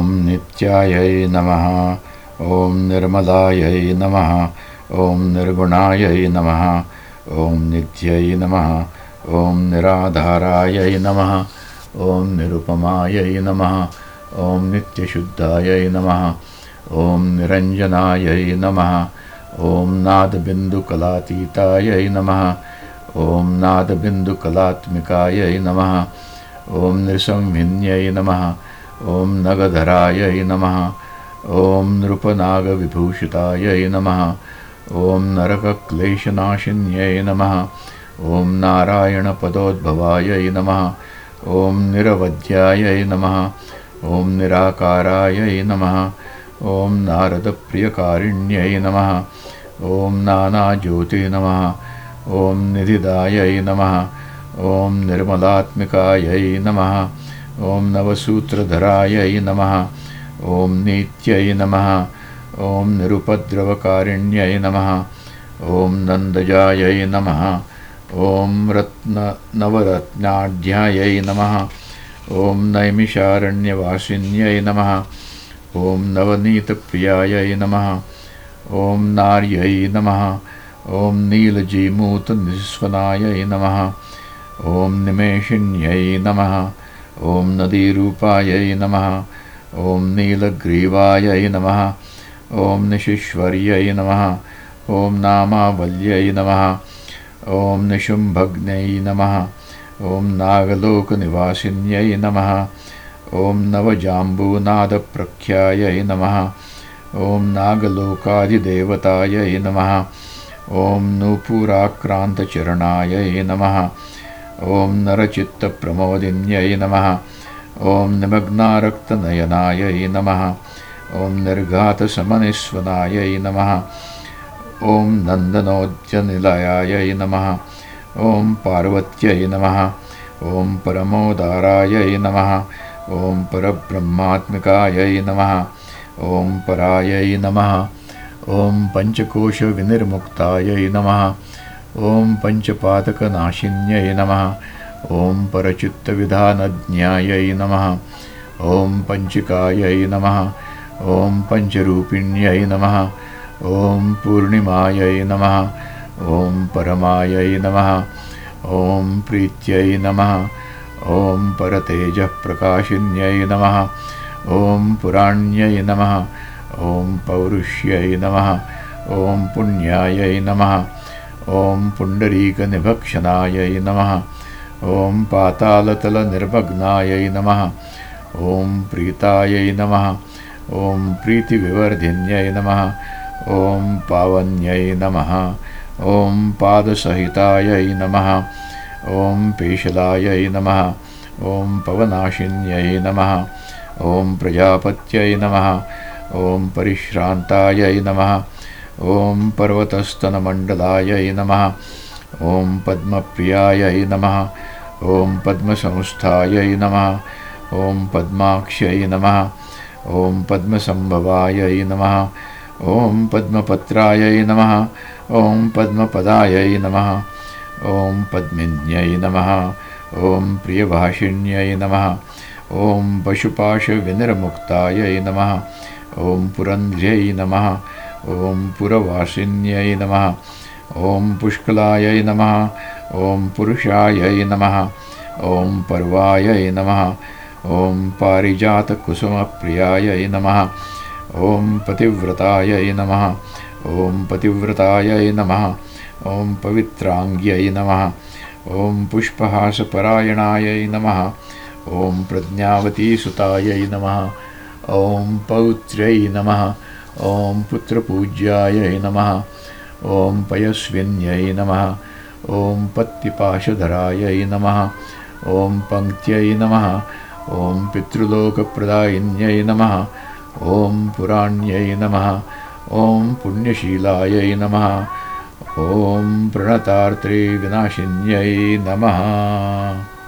ॐ नित्यायै नमः ॐ निर्मलायै नमः ॐ निर्गुणायै नमः ॐ नित्यै नमः ॐ निराधारायै नमः ॐ निरुपमायै नमः ॐ नित्यशुद्धायै नमः ॐ निरञ्जनायै नमः ॐ नादबिन्दुकलातीतायै नमः ॐ नादबिन्दुकलात्मिकायै नमः ॐ नृसंहिन्यै नमः ॐ नगधरायै नमः। ॐ नृपनागविभूषितायै नमः। ॐ नरकक्लेशनाशिन्यै नमः। ॐ नारायणपदोद्भवायै नमः। ॐ निरवध्यायै नमः। ॐ निराकारायै नमः। ॐ नारदप्रियकारिण्यै नमः। ॐ नानाज्योति नमः। ॐ निधिदायै नमः। ॐ निर्मलात्मिकायै नमः ॐ नवसूत्रधरायै नमः। ॐ नीत्यै नमः। ॐ निरुपद्रवकारिण्यै नमः। ॐ नन्दजायै नमः। ॐ रत्ननवरत्नाढ्यायै नमः। ॐ नैमिषारण्यवासिन्यै नमः। ॐ नवनीतप्रियायै नमः। ॐ नार्यै नमः। ॐ नीलजीमूतनिस्वनायै नमः। ॐ निमेषिन्यै नमः ॐ नदीरूपायै नमः ॐ नीलग्रीवायै नमः ॐ निशिश्वर्यै नमः ॐ नामावल्यै नमः ॐ निशुम्भग्नै नमः ॐ नागलोकनिवासिन्यै नमः ॐ नवजाम्बूनादप्रख्यायै नमः ॐ नागलोकादिदेवतायै नमः ॐ नूपुराक्रान्तचरणायै नमः ॐ नरचित्तप्रमोदिन्यै नमः। ॐ निमग्नारक्तनयनायै नमः। ॐ निर्घातसमनिस्वनायै नमः। ॐ नन्दनोद्यनिलयायै नमः। ॐ पार्वत्यै नमः। ॐ परमोदारायै नमः। ॐ परब्रह्मात्मिकायै नमः। ॐ परायै नमः। ॐ पञ्चकोशविनिर्मुक्तायै नमः ॐ पञ्चपातकनाशिन्यै नमः ॐ परचित्तविधानज्ञायै नमः ॐ पञ्चिकायै नमः ॐ पञ्चरूपिण्यै नमः ॐ पूर्णिमायै नमः ॐ परमायै नमः ॐ प्रीत्यै नमः ॐ परतेजःप्रकाशिन्यै नमः ॐ पुराण्यै नमः ॐ पौरुष्यै नमः ॐ पुण्यायै नमः ॐ पुण्डरीकनिभक्षणायै नमः। ॐ पातालतलनिर्मग्नायै नमः। ॐ प्रीतायै नमः। ॐ प्रीतिविवर्धिन्यै नमः। ॐ पावन्यै नमः। ॐ पादसहितायै नमः। ॐ पेशलायै नमः। ॐ पवनाशिन्यै नमः। ॐ प्रजापत्यै नमः। ॐ परिश्रान्तायै नमः ॐ पर्वतस्तनमण्डलायै नमः ॐ पद्मप्रियायै नमः ॐ पद्मसंस्थायै नमः ॐ पद्माक्ष्यै नमः ॐ पद्मसम्भवायै नमः ॐ पद्मपत्रायै नमः ॐ पद्मपदायै नमः ॐ पद्मिन्यै नमः ॐ प्रियभाषिण्यै नमः ॐ पशुपाशविनिर्मुक्तायै नमः ॐ पुरन्ध्र्यै नमः ॐ पुरवासिन्यै नमः ॐ पुष्कलायै नमः ॐ पुरुषायै नमः ॐ पर्वायै नमः ॐ पारिजातकुसुमप्रियायै नमः ॐ पतिव्रतायै नमः ॐ पतिव्रतायै नमः ॐ पवित्राङ्ग्यै नमः ॐ पुष्पहासपरायणायै नमः ॐ प्रज्ञावतीसुतायै नमः ॐ पौत्र्यै नमः ॐ पुत्रपूज्यायै नमः। ॐ पयस्विन्यै नमः। ॐ पत्तिपाशधरायै नमः। ॐ पङ्क्त्यै नमः। ॐ पितृलोकप्रदायिन्यै नमः। ॐ पुराण्यै नमः। ॐ पुण्यशीलायै नमः। ॐ प्रणतार्त्रे विनाशिन्यै नमः